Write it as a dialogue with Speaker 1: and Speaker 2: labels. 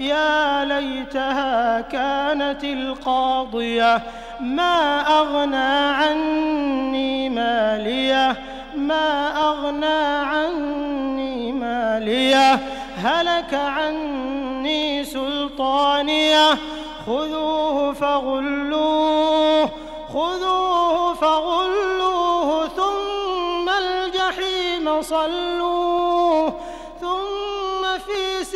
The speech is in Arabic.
Speaker 1: يا ليتها كانت القاضية ما أغنى عني مالية ما أغنى عني مالية هلك عني سلطانية خذوه فغلوه خذوه فغلوه ثم الجحيم صلوه.